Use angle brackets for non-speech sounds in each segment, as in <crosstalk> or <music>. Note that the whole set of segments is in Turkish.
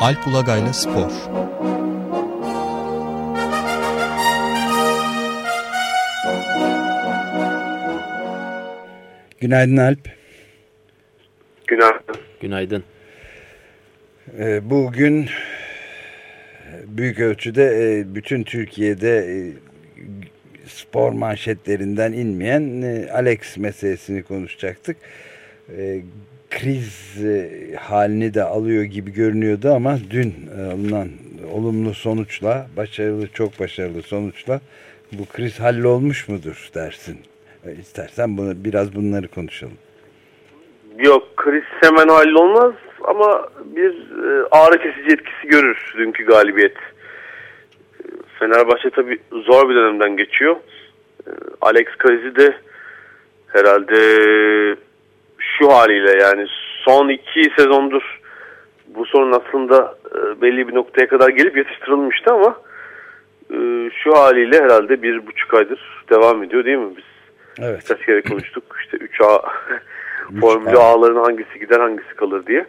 Alp Ulagay'la Spor Günaydın Alp. Günaydın. Günaydın. Ee, bugün büyük ölçüde e, bütün Türkiye'de e, spor manşetlerinden inmeyen e, Alex meselesini konuşacaktık. Kriz halini de alıyor gibi görünüyordu ama dün alınan olumlu sonuçla, başarılı çok başarılı sonuçla bu kriz hallolmuş mudur dersin? İstersen bunu biraz bunları konuşalım. Yok kriz hemen hallolmaz ama bir e, ağrı kesici etkisi görür dünkü galibiyet. Fenerbahçe tabi zor bir dönemden geçiyor. E, Alex krizi de herhalde şu haliyle yani son iki sezondur bu sorun aslında e, belli bir noktaya kadar gelip yatıştırılmıştı ama şu haliyle herhalde bir buçuk aydır devam ediyor değil mi? Biz Evet. Kaç kere konuştuk <laughs> işte 3A Formülü ağların hangisi gider hangisi kalır diye.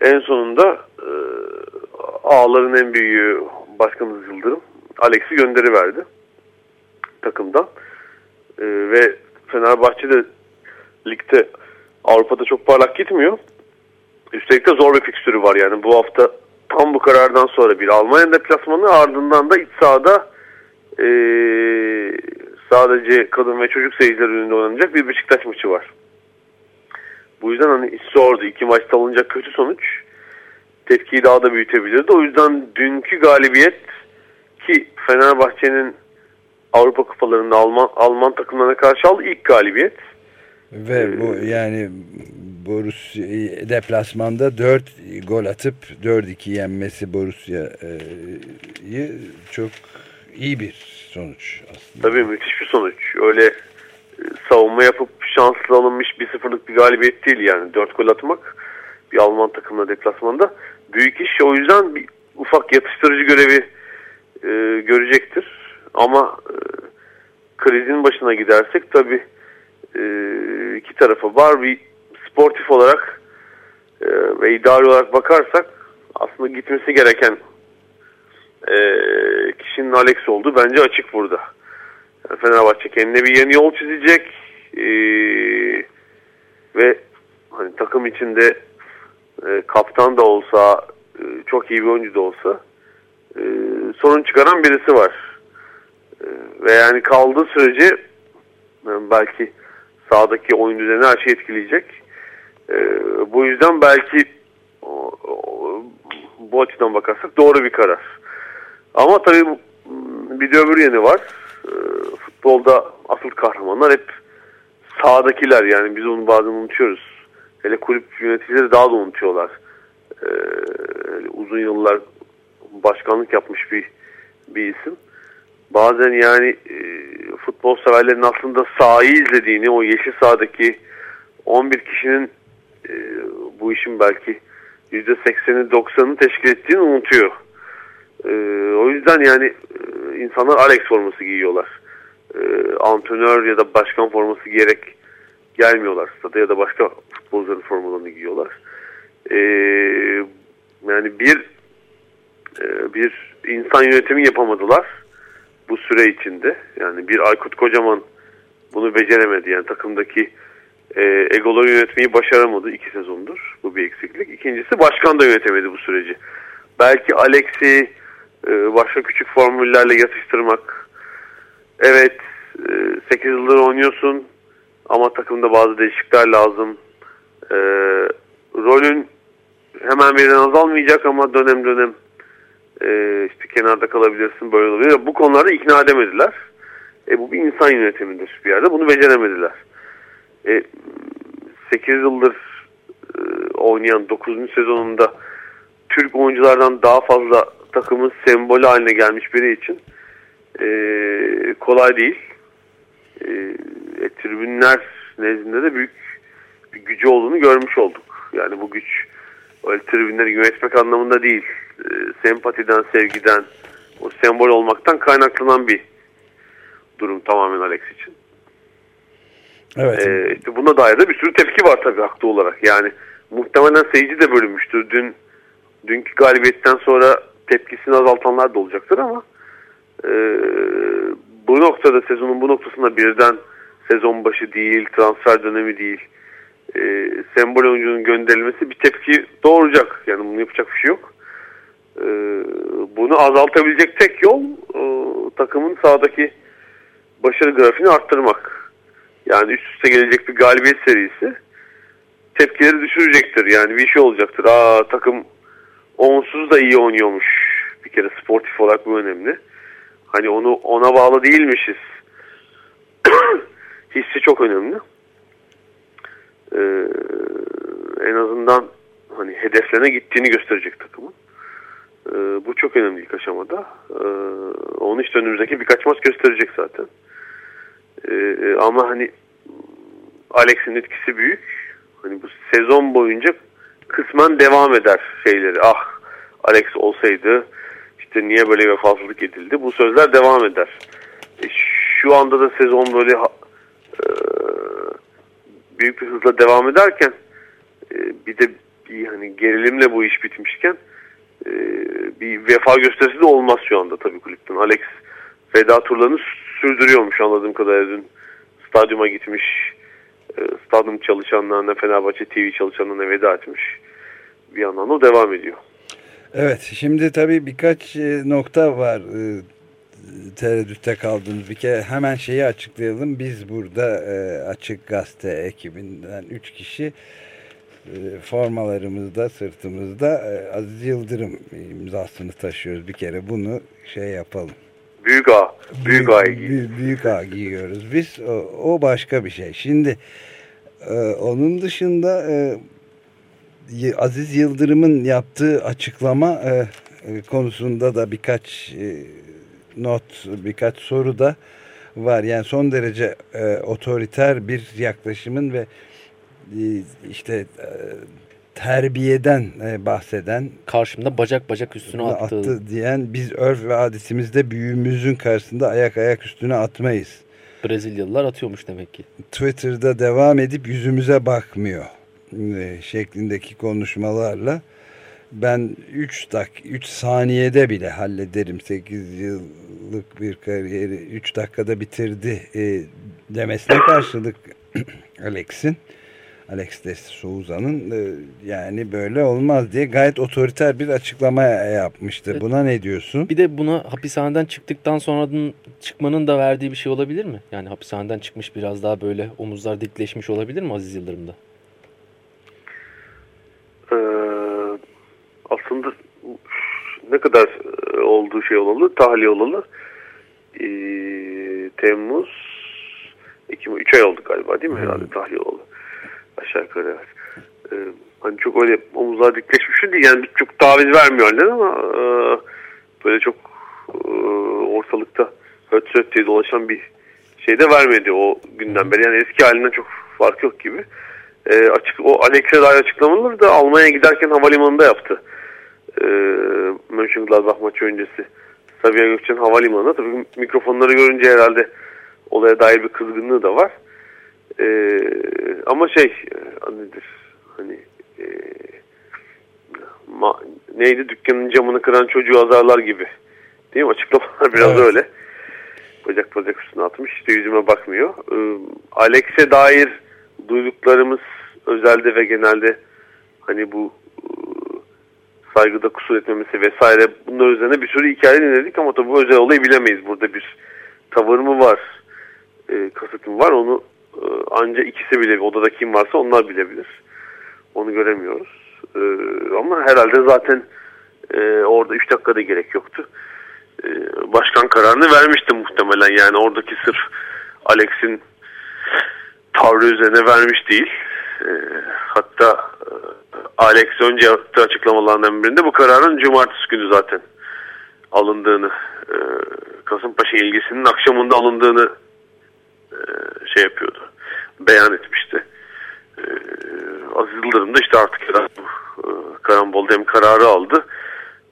En sonunda e, ağların en büyüğü Başkanımız Yıldırım Alex'i gönderi verdi takımdan. E, ve Fenerbahçe de ligde Avrupa'da çok parlak gitmiyor. Üstelik de zor bir fikstürü var yani bu hafta tam bu karardan sonra bir Almanya deplasmanı ardından da iç sahada e, sadece kadın ve çocuk seyirciler önünde oynanacak bir Beşiktaş maçı var. Bu yüzden hani zordu. İki maçta alınacak kötü sonuç tepkiyi daha da büyütebilirdi. O yüzden dünkü galibiyet ki Fenerbahçe'nin Avrupa kupalarında Alman, Alman takımlarına karşı aldı ilk galibiyet. Ve bu yani Borussia deplasmanda 4 gol atıp 4-2 yenmesi Borussia'yı çok iyi bir sonuç aslında. Tabii müthiş bir sonuç. Öyle e, savunma yapıp şanslı alınmış bir sıfırlık bir galibiyet değil yani. 4 gol atmak bir Alman takımla deplasmanda büyük iş. O yüzden bir ufak yatıştırıcı görevi e, görecektir. Ama e, krizin başına gidersek tabii e, iki tarafı var. Bir sportif olarak e, ve idari olarak bakarsak aslında gitmesi gereken e, kişinin Alex olduğu bence açık burada. Fenerbahçe kendine bir yeni yol çizecek ve hani takım içinde kaptan da olsa çok iyi bir oyuncu da olsa sorun çıkaran birisi var. Ve yani kaldığı sürece belki sahadaki oyun düzeni her şeyi etkileyecek. E, bu yüzden belki bu açıdan bakarsak doğru bir karar. Ama tabii bir de öbür yeni var. E, futbolda asıl kahramanlar hep sahadakiler yani biz onu bazen unutuyoruz. Hele kulüp yöneticileri daha da unutuyorlar. Ee, uzun yıllar başkanlık yapmış bir bir isim. Bazen yani e, futbol severlerin aslında sahayı izlediğini, o yeşil sahadaki 11 kişinin e, bu işin belki %80'i 90'ını teşkil ettiğini unutuyor. E, o yüzden yani e, insanlar Alex forması giyiyorlar. E, antrenör ya da başkan forması giyerek gelmiyorlar stada ya da başka futbolcuların formalarını giyiyorlar. E, yani bir e, bir insan yönetimi yapamadılar bu süre içinde. Yani bir Aykut Kocaman bunu beceremedi. Yani takımdaki e, egoları yönetmeyi başaramadı iki sezondur. Bu bir eksiklik. İkincisi başkan da yönetemedi bu süreci. Belki Alex'i e, başka küçük formüllerle yatıştırmak. Evet e, 8 yıldır oynuyorsun ama takımda bazı değişiklikler lazım. E, rolün hemen birden azalmayacak ama dönem dönem e, işte kenarda kalabilirsin böyle oluyor. Bu konularda ikna edemediler. E, bu bir insan yönetimidir bir yerde. Bunu beceremediler. E, 8 yıldır e, oynayan 9. sezonunda Türk oyunculardan daha fazla takımın sembolü haline gelmiş biri için e, kolay değil. E, e, tribünler nezdinde de büyük bir gücü olduğunu görmüş olduk. Yani bu güç öyle tribünleri yönetmek anlamında değil. E, sempatiden, sevgiden, o sembol olmaktan kaynaklanan bir durum tamamen Alex için. Evet. E, işte buna dair de bir sürü tepki var tabii haklı olarak. Yani muhtemelen seyirci de bölünmüştür. Dün dünkü galibiyetten sonra tepkisini azaltanlar da olacaktır ama e, bu noktada sezonun bu noktasında birden sezon başı değil, transfer dönemi değil, e, sembol oyuncunun gönderilmesi bir tepki doğuracak. Yani bunu yapacak bir şey yok. E, bunu azaltabilecek tek yol e, takımın sahadaki başarı grafiğini arttırmak. Yani üst üste gelecek bir galibiyet serisi tepkileri düşürecektir. Yani bir şey olacaktır. Aa takım onsuz da iyi oynuyormuş. Bir kere sportif olarak bu önemli. Hani onu ona bağlı değilmişiz. <coughs> Hissi çok önemli. Ee, en azından hani hedeflerine gittiğini gösterecek takımın. Ee, bu çok önemli ilk aşamada. Ee, onu işte önümüzdeki birkaç maç gösterecek zaten. Ee, ama hani Alex'in etkisi büyük. Hani bu sezon boyunca kısmen devam eder şeyleri. Ah Alex olsaydı işte niye böyle vefasızlık edildi? Bu sözler devam eder. E, şu anda da sezon böyle e, büyük bir hızla devam ederken e, bir de bir hani gerilimle bu iş bitmişken e, bir vefa gösterisi de olmaz şu anda tabii kulüpten. Alex veda turlarını sürdürüyormuş anladığım kadarıyla dün stadyuma gitmiş e, stadyum çalışanlarına Fenerbahçe TV çalışanlarına veda etmiş. Bir yandan da devam ediyor. Evet şimdi tabii birkaç nokta var tereddütte kaldığımız bir kere hemen şeyi açıklayalım. Biz burada e, Açık Gazete ekibinden 3 kişi formalarımızda sırtımızda Aziz Yıldırım imzasını taşıyoruz. Bir kere bunu şey yapalım. Büyük A. Büyük, büyük A giyiyoruz. Büyük A giyiyoruz biz. O, o başka bir şey. Şimdi onun dışında Aziz Yıldırım'ın yaptığı açıklama e, e, konusunda da birkaç e, not, birkaç soru da var. Yani son derece e, otoriter bir yaklaşımın ve e, işte e, terbiyeden e, bahseden karşımda bacak bacak üstüne attı. attı diyen biz örf ve adetimizde büyüğümüzün karşısında ayak ayak üstüne atmayız. Brezilyalılar atıyormuş demek ki. Twitter'da devam edip yüzümüze bakmıyor e, şeklindeki konuşmalarla ben 3 dak 3 saniyede bile hallederim 8 yıllık bir kariyeri 3 dakikada bitirdi e, demesine karşılık <clears throat> Alex'in Alex de Souza'nın e, yani böyle olmaz diye gayet otoriter bir açıklama yapmıştı. Buna ne diyorsun? Bir de buna hapishaneden çıktıktan sonra çıkmanın da verdiği bir şey olabilir mi? Yani hapishaneden çıkmış biraz daha böyle omuzlar dikleşmiş olabilir mi Aziz Yıldırım'da? Ee, aslında ne kadar e, olduğu şey olalı, tahliye olalı ee, Temmuz Ekim 3 ay oldu galiba değil mi hmm. herhalde tahliye olalı aşağı yukarı evet. Ee, hani çok öyle omuzlar dikleşmiş değil yani çok taviz vermiyorlar ama e, böyle çok e, ortalıkta höt diye dolaşan bir şey de vermedi o günden beri yani eski halinden çok fark yok gibi e, açık o Alex'e dair açıklamaları da Almanya'ya giderken havalimanında yaptı. E, Mönchengladbach maçı öncesi. Sabiha Gökçen havalimanında tabii mikrofonları görünce herhalde olaya dair bir kızgınlığı da var. E, ama şey e, nedir hani e, ma, neydi dükkanın camını kıran çocuğu azarlar gibi. Değil mi? Açıklamalar biraz evet. öyle. Bacak bacak üstüne atmış. İşte yüzüme bakmıyor. E, Alex'e dair duyduklarımız özelde ve genelde hani bu saygıda kusur etmemesi vesaire bunlar üzerine bir sürü hikaye dinledik ama tabii bu özel olayı bilemeyiz. Burada bir tavır mı var, e, kasıt mı var onu e, ancak ikisi bile odada kim varsa onlar bilebilir. Onu göremiyoruz. E, ama herhalde zaten e, orada 3 dakikada gerek yoktu. E, başkan kararını vermişti muhtemelen yani oradaki sırf Alex'in tavrı üzerine vermiş değil. E, hatta e, Alex önce yaptığı açıklamalarından birinde bu kararın cumartesi günü zaten alındığını e, Kasımpaşa ilgisinin akşamında alındığını e, şey yapıyordu. Beyan etmişti. E, Aziz Yıldırım da işte artık e, karambol dem kararı aldı.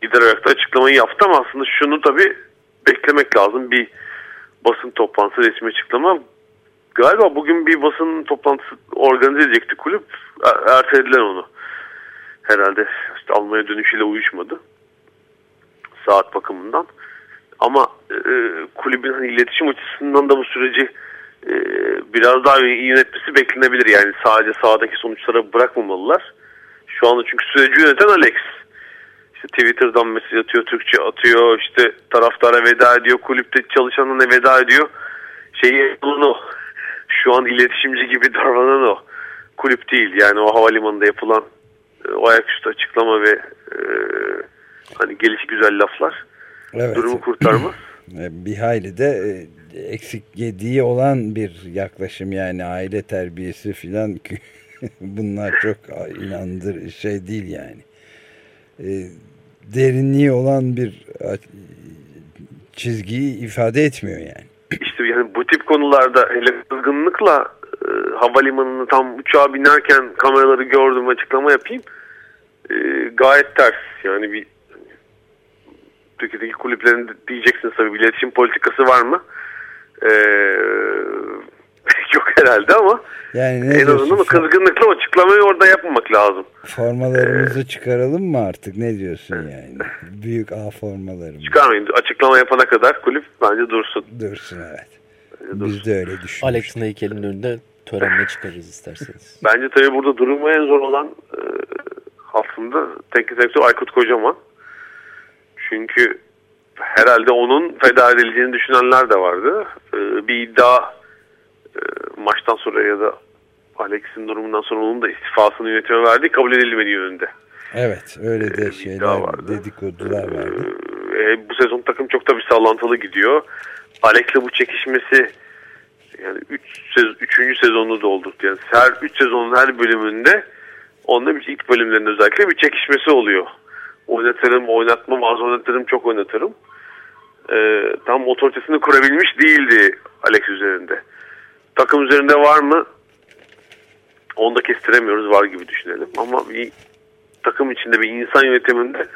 Gider ayakta açıklamayı yaptı ama aslında şunu tabii beklemek lazım. Bir basın toplantısı resmi açıklama Galiba bugün bir basın toplantısı organize edecekti kulüp. Er, ertelediler onu. Herhalde işte Almanya dönüşüyle uyuşmadı. Saat bakımından. Ama e, kulübün hani iletişim açısından da bu süreci e, biraz daha iyi yönetmesi beklenebilir. Yani sadece sahadaki sonuçlara bırakmamalılar. Şu anda çünkü süreci yöneten Alex. İşte Twitter'dan mesaj atıyor, Türkçe atıyor, işte taraftara veda ediyor, kulüpte çalışanına veda ediyor. Şeyi o. Şu an iletişimci gibi davranan o. Kulüp değil. Yani o havalimanında yapılan e, o ayaküstü açıklama ve e, hani gelişi güzel laflar Evet. durumu kurtarmaz. <clears throat> E, Bir hayli de e, eksik yediği olan bir yaklaşım yani aile terbiyesi filan <laughs> bunlar çok inandır şey değil yani. E, derinliği olan bir çizgiyi ifade etmiyor yani. İşte yani bu tip konularda hele kızgınlıkla e, havalimanını tam uçağa binerken kameraları gördüm açıklama yapayım. E, gayet ters. Yani bir Türkiye'deki kulüplerin diyeceksiniz tabii bir iletişim politikası var mı? E, <laughs> yok herhalde ama Yani ne en azından o kızgınlıkla açıklamayı orada yapmamak lazım. Formalarımızı çıkaralım mı artık? Ne diyorsun yani? Büyük A formalarımız. Çıkarmayın. Açıklama yapana kadar kulüp bence dursun. Dursun evet. Bence dursun. Biz de öyle düşünmüştük. Alex'in heykelinin önünde törenle çıkarız isterseniz. Bence tabii burada durumu en zor olan e, aslında teknik direktör Aykut Kocaman. Çünkü herhalde onun feda edileceğini düşünenler de vardı. E, bir iddia e, maçtan sonra ya da Alex'in durumundan sonra onun da istifasını yönetime verdi. Kabul edilmediği yönünde. Evet öyle Ee, de bir şeyler vardı. dedikodular vardı. E, bu sezon takım çok tabii sallantılı gidiyor. Alex'le bu çekişmesi yani 3 sez 3. sezonu doldurdu. Yani her 3 sezonun her bölümünde onda bir ilk bölümlerinde özellikle bir çekişmesi oluyor. Oynatırım, oynatmam, az oynatırım, çok oynatırım. E, tam otoritesini kurabilmiş değildi Alex üzerinde. Takım üzerinde var mı? Onu da kestiremiyoruz. Var gibi düşünelim. Ama bir takım içinde bir insan yönetiminde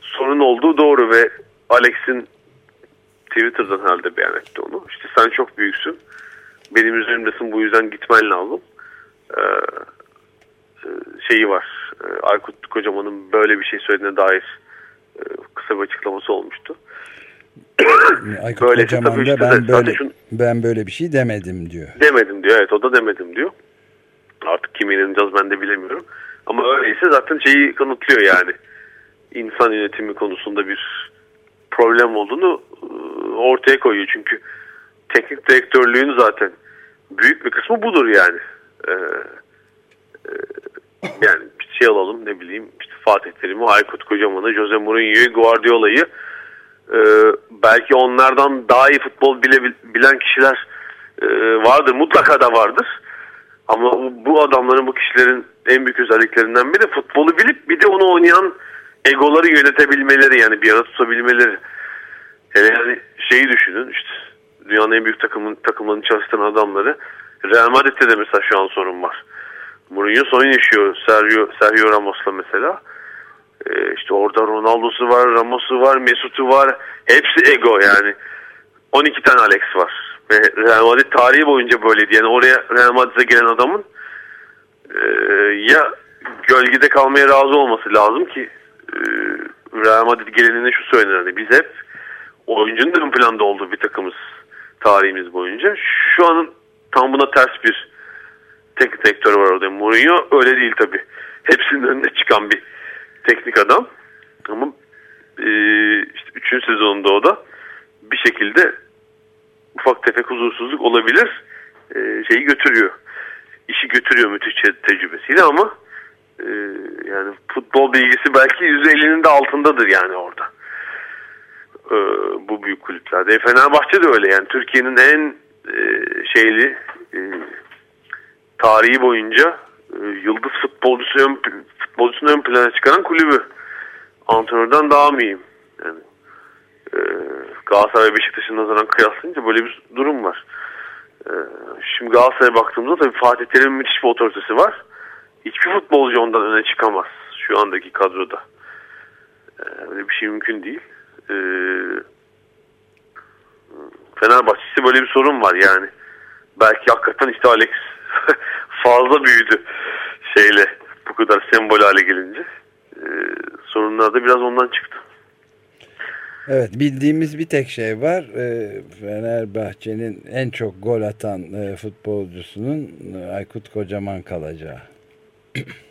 sorun olduğu doğru ve Alex'in Twitter'dan herhalde beyan etti onu. İşte sen çok büyüksün. Benim üzerimdesin bu yüzden gitmen lazım. Ee, şeyi var. Ee, Aykut Kocaman'ın böyle bir şey söylediğine dair e, kısa bir açıklaması olmuştu. Aykut <coughs> Böylece Kocaman işte ben böyle şun- ben böyle bir şey demedim diyor. Demedim diyor. Evet o da demedim diyor. Artık kime inanacağız ben de bilemiyorum. Ama öyleyse zaten şeyi kanıtlıyor yani. İnsan yönetimi konusunda bir problem olduğunu e, ortaya koyuyor. Çünkü teknik direktörlüğün zaten büyük bir kısmı budur yani. Ee, e, yani bir şey alalım ne bileyim işte Fatih Terim'i, Aykut Kocaman'ı, Jose Mourinho'yu, Guardiola'yı e, belki onlardan daha iyi futbol bile, bilen kişiler e, vardır. Mutlaka da vardır. Ama bu, adamların, bu kişilerin en büyük özelliklerinden biri futbolu bilip bir de onu oynayan egoları yönetebilmeleri yani bir arada tutabilmeleri. Hele yani şeyi düşünün işte dünyanın en büyük takımın takımlarını çalıştıran adamları Real Madrid'de de mesela şu an sorun var. Mourinho sorun yaşıyor Sergio, Sergio Ramos'la mesela. Ee, işte orada Ronaldo'su var, Ramos'u var, Mesut'u var. Hepsi ego yani. 12 tane Alex var. Ve Real Madrid tarihi boyunca böyleydi. Yani oraya Real Madrid'e gelen adamın e, ya gölgede kalmaya razı olması lazım ki e, Real Madrid geleninde şu söylenir. Hani biz hep oyuncunun ön planda olduğu bir takımız tarihimiz boyunca. Şu anın tam buna ters bir teknik direktör var orada. Mourinho öyle değil tabi. Hepsinin önüne çıkan bir teknik adam. Ama e, işte 3. sezonunda o da bir şekilde ufak tefek huzursuzluk olabilir. E, şeyi götürüyor. İşi götürüyor müthiş te- tecrübesiyle ama e, yani futbol bilgisi belki %50'nin de altındadır yani orada. E, bu büyük kulüplerde. E, Fenerbahçe de öyle yani Türkiye'nin en e, şeyli e, tarihi boyunca e, yıldız futbolcusu ön, futbolcusunu ön plana çıkaran kulübü. Antrenörden daha mıyım? Yani e, Galatasaray Beşiktaş'ın nazaran kıyaslayınca böyle bir durum var. E, şimdi Galatasaray'a baktığımızda tabii Fatih Terim'in müthiş bir otoritesi var. Hiçbir futbolcu ondan öne çıkamaz şu andaki kadroda. E, öyle bir şey mümkün değil. E, Fenerbahçe'si böyle bir sorun var yani. Belki hakikaten işte Alex <laughs> fazla büyüdü şeyle bu kadar sembol hale gelince e, sorunlar da biraz ondan çıktı. Evet bildiğimiz bir tek şey var. E, Fenerbahçe'nin en çok gol atan e, futbolcusunun e, Aykut Kocaman kalacağı.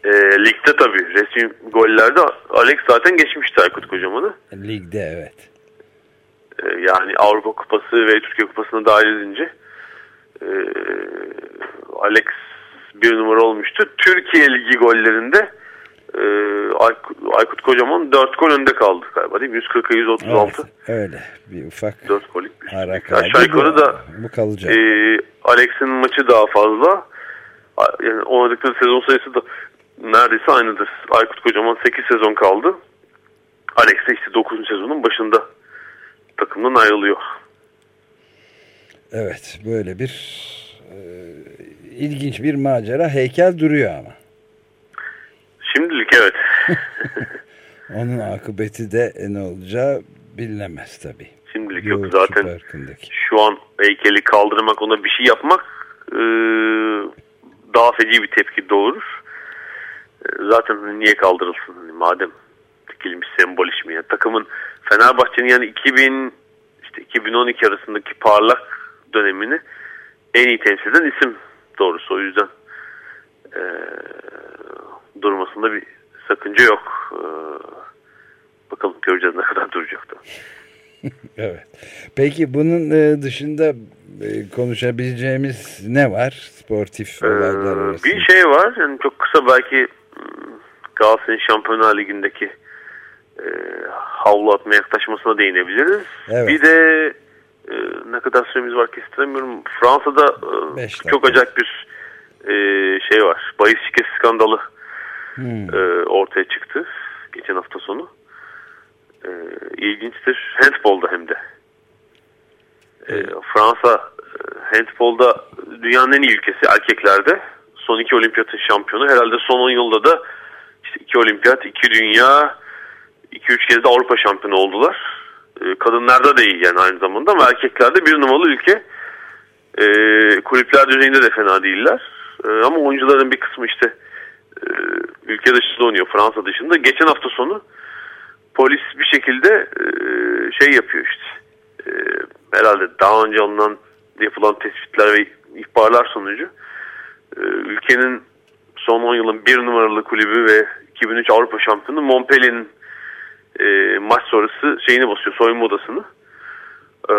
E, ligde tabii resim gollerde Alex zaten geçmişti Aykut Kocaman'ı. Ligde evet. E, yani Avrupa Kupası ve Türkiye Kupası'na dahil edince e, Alex bir numara olmuştu. Türkiye Ligi gollerinde e, Aykut, Aykut Kocaman 4 gol önde kaldı galiba değil mi? 140'a 136. Evet, öyle bir ufak 4 golük bir harekat. Aşağı yukarı da bu kalacak. e, Alex'in maçı daha fazla. Yani oynadıkları sezon sayısı da neredeyse aynıdır. Aykut Kocaman 8 sezon kaldı. Alex de işte 9. sezonun başında takımdan ayrılıyor. Evet böyle bir e, ilginç bir macera heykel duruyor ama. Şimdilik evet. <laughs> Onun akıbeti de ne olacağı bilinemez tabii. Şimdilik yok. Yoğurtçu Zaten şu an heykeli kaldırmak ona bir şey yapmak e, daha feci bir tepki doğurur. E, zaten hani niye kaldırılsın hani madem dikilmiş sembol iş mi ya. Takımın Fenerbahçe'nin yani 2000 işte 2012 arasındaki parlak dönemini en iyi temsil eden isim doğrusu o yüzden e, durmasında bir sakınca yok. E, bakalım göreceğiz ne kadar duracak da. <laughs> Evet. Peki bunun e, dışında e, konuşabileceğimiz ne var sportif Ee, olaylar arasında? bir şey var. Yani çok kısa belki hmm, Galatasaray'ın Şampiyonlar Ligi'ndeki e, havlu atma yaklaşmasına değinebiliriz. Evet. Bir de e, ne kadar süremiz var kestiremiyorum. Fransa'da e, Beş çok dakika. acayip bir e, şey var. Bahis şirketi skandalı Hmm. e, ortaya çıktı geçen hafta sonu. E, ilginçtir. Handball'da hem de. E, Fransa e, handball'da dünyanın en iyi ülkesi erkeklerde. Son iki olimpiyatın şampiyonu. Herhalde son 10 yılda da işte iki olimpiyat, iki dünya, iki üç kez de Avrupa şampiyonu oldular. E, kadınlarda da iyi yani aynı zamanda ama erkeklerde bir numaralı ülke. E, kulüpler düzeyinde de fena değiller. E, ama oyuncuların bir kısmı işte e, ülke dışında oynuyor Fransa dışında. Geçen hafta sonu polis bir şekilde e, şey yapıyor işte. E, herhalde daha önce alınan yapılan tespitler ve ihbarlar sonucu e, ülkenin son 10 yılın bir numaralı kulübü ve 2003 Avrupa şampiyonu Montpellier'in e, maç sonrası şeyini basıyor soyunma odasını. E,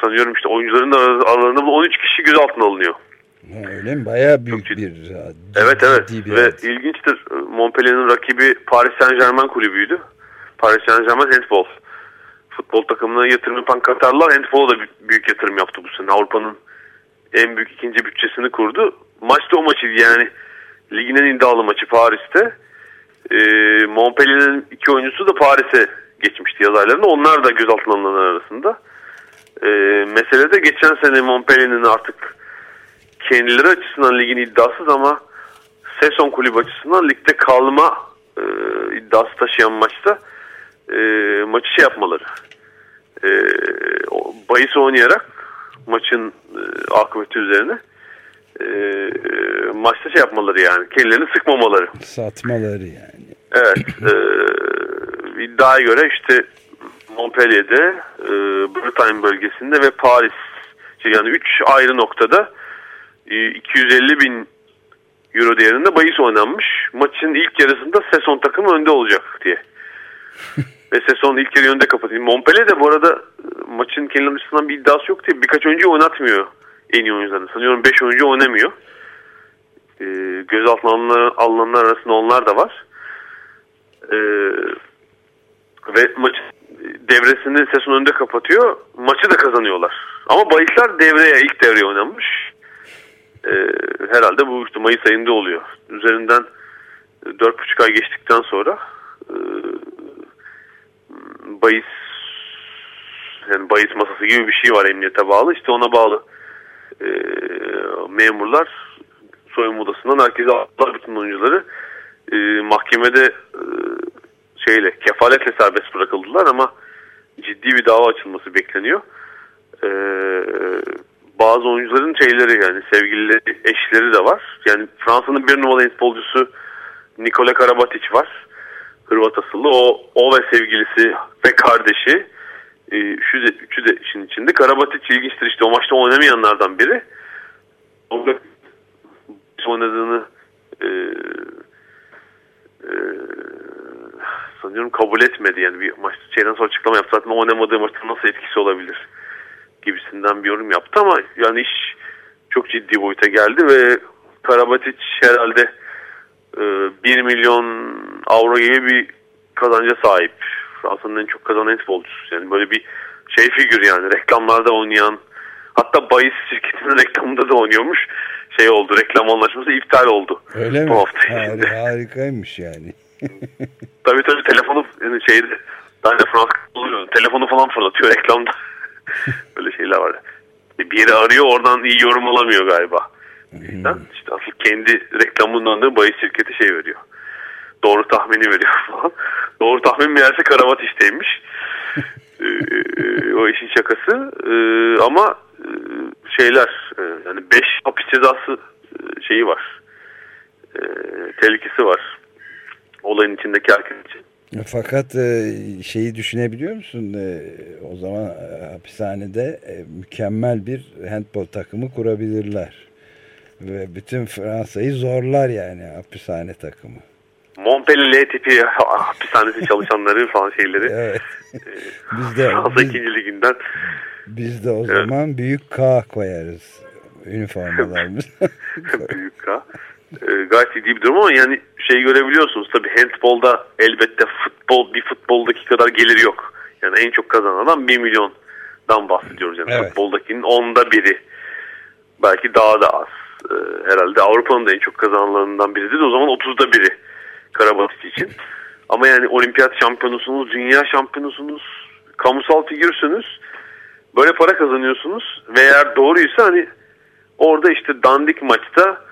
sanıyorum işte oyuncuların da aralarında bu 13 kişi gözaltına alınıyor. Öyle mi? Bayağı büyük ciddi. bir ciddi Evet evet bir ve hadise. ilginçtir Montpellier'in rakibi Paris Saint Germain kulübüydü. Paris Saint Germain handball. Futbol takımına yatırım yapan Katarlılar handball'a da büyük- yatırım yaptı bu sene. Avrupa'nın en büyük ikinci bütçesini kurdu. Maç da o maçıydı yani. Ligin en iddialı maçı Paris'te. Ee, Montpellier'in iki oyuncusu da Paris'e geçmişti yaz aylarında. Onlar da gözaltına alınanlar arasında. Ee, mesele de geçen sene Montpellier'in artık kendileri açısından ligin iddiasız ama Seson kulübü açısından ligde kalma e, iddiası taşıyan maçta e, maçı şey yapmaları. E, bahis oynayarak maçın e, akıbeti üzerine e, e, maçta şey yapmaları yani kendilerini sıkmamaları. Satmaları yani. Evet. e, iddiaya göre işte Montpellier'de, e, Bretagne bölgesinde ve Paris şey yani 3 ayrı noktada e, 250 bin euro değerinde bahis oynanmış. Maçın ilk yarısında Seson takımı önde olacak diye. <laughs> ve Seson ilk yarı önde kapatıyor. Montpellier de bu arada maçın açısından bir iddiası yok diye birkaç oyuncu oynatmıyor en iyi oyuncularını. Sanıyorum 5 oyuncu oynamıyor. E, gözaltına alınan- alınanlar arasında onlar da var. Ee, ve maç devresini sezon önünde kapatıyor. Maçı da kazanıyorlar. Ama bahisler devreye ilk devreye oynanmış. Ee, herhalde bu işte Mayıs ayında oluyor. Üzerinden e, dört buçuk ay geçtikten sonra e, bahis yani bahis masası gibi bir şey var emniyete bağlı. İşte ona bağlı e, memurlar soyunma odasından herkese aldılar bütün oyuncuları. E, mahkemede e, şeyle kefaletle serbest bırakıldılar ama ciddi bir dava açılması bekleniyor. E, bazı oyuncuların şeyleri yani sevgilileri, eşleri de var. Yani Fransa'nın bir numaralı futbolcusu Nikola Karabatic var. Hırvat asıllı. O, o ve sevgilisi ve kardeşi e, üçü, de, üçü de işin içinde. Karabatic ilginçtir işte o maçta oynamayanlardan biri. O da oynadığını e, e, sanıyorum kabul etmedi. Yani bir maç şeyden sonra açıklama yaptı. Zaten oynamadığı maçta nasıl etkisi olabilir gibisinden bir yorum yaptı ama yani iş çok ciddi boyuta geldi ve Karabatic herhalde e, 1 milyon avro gibi bir kazanca sahip. Fransa'nın en çok kazanan futbolcusu. Yani böyle bir şey figür yani reklamlarda oynayan hatta bahis şirketinin <laughs> reklamında da oynuyormuş. Şey oldu reklam anlaşması iptal oldu. Öyle mi? Bu hafta Har- harikaymış yani. <laughs> Tabii tabii telefonu yani şeyde ben de Fransız oluyor. Telefonu falan fırlatıyor reklamda. <laughs> Böyle şeyler var. Bir yeri arıyor oradan iyi yorum alamıyor galiba. Hmm. İşte asıl kendi reklamından da bahis şirketi şey veriyor. Doğru tahmini veriyor <laughs> falan. Doğru tahmin meğerse karavat işteymiş. ee, o işin şakası. Ee, ama e, şeyler e, yani 5 hapis cezası e, şeyi var. Tehlikesi var. Olayın içindeki herkes için. Fakat e, şeyi düşünebiliyor musun? E, o zaman e, hapishanede mükemmel bir handball takımı kurabilirler. Ve bütün Fransa'yı zorlar yani hapishane takımı. Montpellier tipi <laughs> hapishanesi çalışanları falan şeyleri. <laughs> Evet. biz de Fransa biz, 2. liginden. biz de o Evet. zaman büyük K koyarız <laughs> üniformalarımız. Büyük K. Ee, gayet iyi bir durum ama yani şey görebiliyorsunuz tabii handbolda elbette futbol bir futboldaki kadar gelir yok. Yani en çok kazanan adam 1 milyondan bahsediyoruz. Yani Evet. futboldakinin onda biri. Belki daha da az. Ee, herhalde Avrupa'nın da en çok kazananlarından biridir. O zaman 30'da biri Karabatic için. Ama yani olimpiyat şampiyonusunuz, dünya şampiyonusunuz, kamusal figürsünüz. Böyle para kazanıyorsunuz ve eğer doğruysa hani orada işte dandik maçta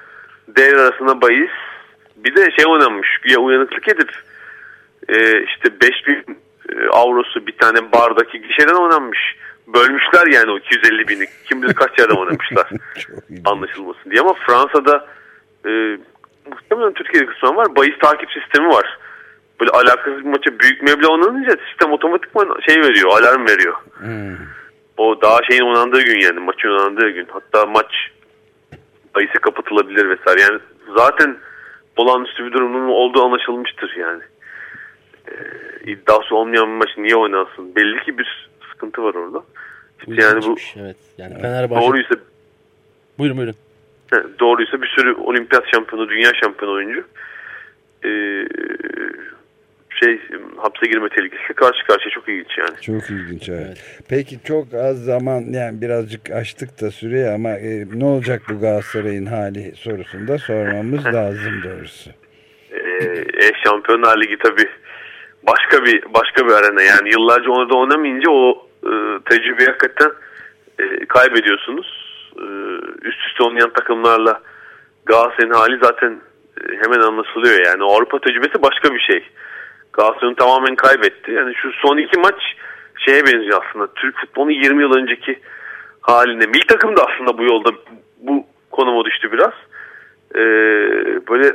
devre arasında bahis bir de şey oynanmış ya uyanıklık edip e, işte 5000 e, avrosu bir tane bardaki gişeden oynanmış. Bölmüşler yani o 250 bini. Kim bilir kaç yerden oynamışlar <laughs> anlaşılmasın diye ama Fransa'da e, muhtemelen Türkiye'de kısmen var. Bahis takip sistemi var. Böyle alakasız bir maça büyük meblağ oynanınca sistem otomatikman şey veriyor, alarm veriyor. Hmm. O daha şeyin oynandığı gün yani maçın oynandığı gün. Hatta maç bahisi kapatılabilir vesaire. Yani zaten olağanüstü bir durumun olduğu anlaşılmıştır yani. Ee, iddiası olmayan bir maç niye oynansın? Belli ki bir sıkıntı var orada. İşte yani bu ilginçmiş, evet. Yani Fenerbahçe doğruysa Buyurun buyurun. He, doğruysa bir sürü olimpiyat şampiyonu, dünya şampiyonu oyuncu ee, şey hapse girme tehlikesiyle karşı karşıya çok ilginç yani. Çok ilginç evet. Evet. Peki çok az zaman yani birazcık açtık da süreyi ama e, ne olacak bu Galatasaray'ın hali sorusunu da sormamız <laughs> lazım doğrusu. Ee, e, Şampiyonlar Ligi tabi başka bir başka bir arena yani yıllarca onu da oynamayınca o e, tecrübeyi hakikaten e, kaybediyorsunuz. E, üst üste oynayan takımlarla Galatasaray'ın hali zaten e, hemen anlaşılıyor yani Avrupa tecrübesi başka bir şey. Galatasaray'ın tamamen kaybetti. Yani şu son iki maç şeye benziyor aslında. Türk futbolunun 20 yıl önceki haline. Milli takım da aslında bu yolda bu konuma düştü biraz. Ee, böyle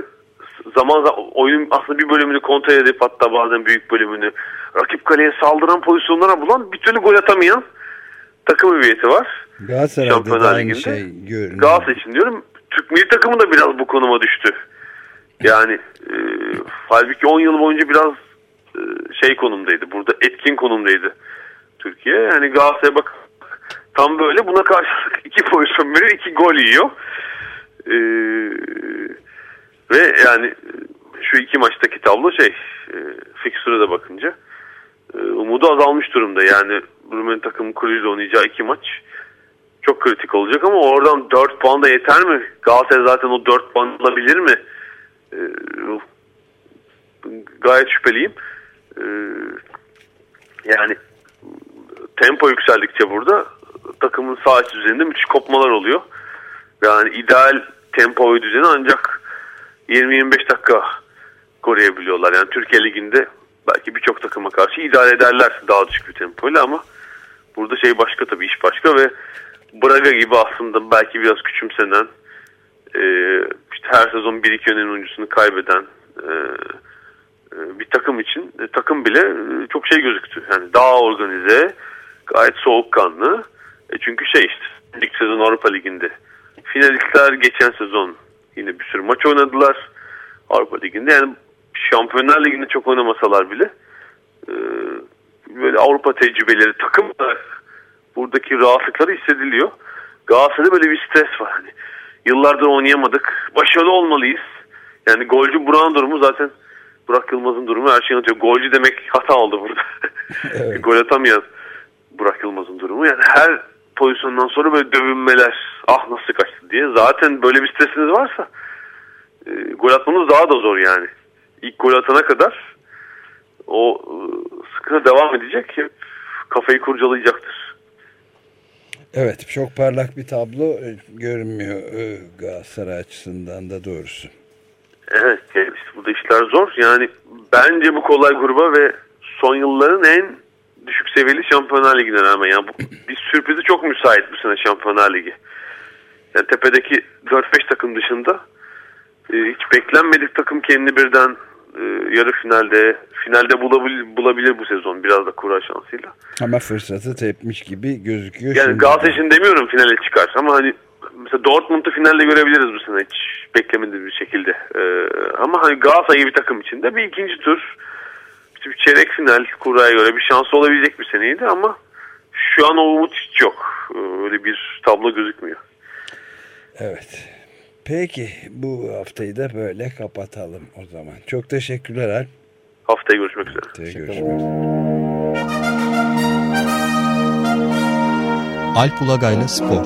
zaman zaman oyunun aslında bir bölümünü kontrol edip hatta bazen büyük bölümünü rakip kaleye saldıran pozisyonlara bulan bir türlü gol atamayan takım hüviyeti var. Galatasaray'da da aynı Ligi'nde. şey görünüyor. Galatasaray için diyorum. Türk milli takımı da biraz bu konuma düştü. Yani e, halbuki 10 yıl boyunca biraz şey konumdaydı. Burada etkin konumdaydı Türkiye. Yani Galatasaray bak tam böyle buna karşılık iki pozisyon veriyor, iki gol yiyor. E, ve yani e, şu iki maçtaki tablo şey e, fikstüre de bakınca e, umudu azalmış durumda. Yani Rumen takımı Kulüz'de oynayacağı iki maç çok kritik olacak ama oradan 4 puan da yeter mi? Galatasaray zaten o 4 puan alabilir mi? Ee, gayet şüpheliyim. Ee, yani tempo yükseldikçe burada takımın sağ içi düzeninde müthiş kopmalar oluyor. Yani ideal tempo ve düzeni ancak 20-25 dakika koruyabiliyorlar. Yani Türkiye Ligi'nde belki birçok takıma karşı idare ederler daha düşük bir tempoyla ama burada şey başka tabii iş başka ve Braga gibi aslında belki biraz küçümsenen e, işte her sezon bir iki önemli oyuncusunu kaybeden e, bir takım için e, takım bile e, çok şey gözüktü. Yani daha organize, gayet soğukkanlı. E çünkü şey işte lig sezon Avrupa Ligi'nde finalistler geçen sezon yine bir sürü maç oynadılar Avrupa Ligi'nde. Yani Şampiyonlar Ligi'nde çok oynamasalar bile e, böyle Avrupa tecrübeleri takım buradaki rahatlıkları hissediliyor. Galatasaray'da böyle bir stres var. Hani yıllardır oynayamadık. Başarılı olmalıyız. Yani golcü Burak'ın durumu zaten Burak Yılmaz'ın durumu her şeyi anlatıyor. Golcü demek hata oldu burada. <laughs> evet. Gol atamayan Burak Yılmaz'ın durumu. Yani her pozisyondan sonra böyle dövünmeler. Ah nasıl kaçtı diye. Zaten böyle bir stresiniz varsa e, gol atmanız daha da zor yani. İlk gol atana kadar o e, sıkıntı devam edecek. Hep kafayı kurcalayacaktır. Evet çok parlak bir tablo e, görünmüyor e, Galatasaray açısından da doğrusu. Evet yani işte burada işler zor. Yani bence bu kolay gruba ve son yılların en düşük seviyeli Şampiyonlar Ligi'ne rağmen yani bu, bir sürprizi çok müsait bu sene Şampiyonlar Ligi. Yani tepedeki 4-5 takım dışında e, hiç beklenmedik takım kendini birden e, yarı finalde finalde bulabilir, bulabilir bu sezon biraz da kura şansıyla. Ama fırsatı tepmiş gibi gözüküyor. Yani Galatasaray için demiyorum finale çıkar ama hani mesela Dortmund'u finalde görebiliriz bu sene hiç beklemediğimiz bir şekilde. Ee, ama hani Galatasaray gibi bir takım içinde bir ikinci tur işte bir çeyrek final kuraya göre bir şansı olabilecek bir seneydi ama şu an o umut hiç yok. Ee, öyle bir tablo gözükmüyor. Evet. Peki bu haftayı da böyle kapatalım o zaman. Çok teşekkürler Alp. Haftaya görüşmek üzere. Haftaya görüşmek üzere. Alp Ulagay'la Spor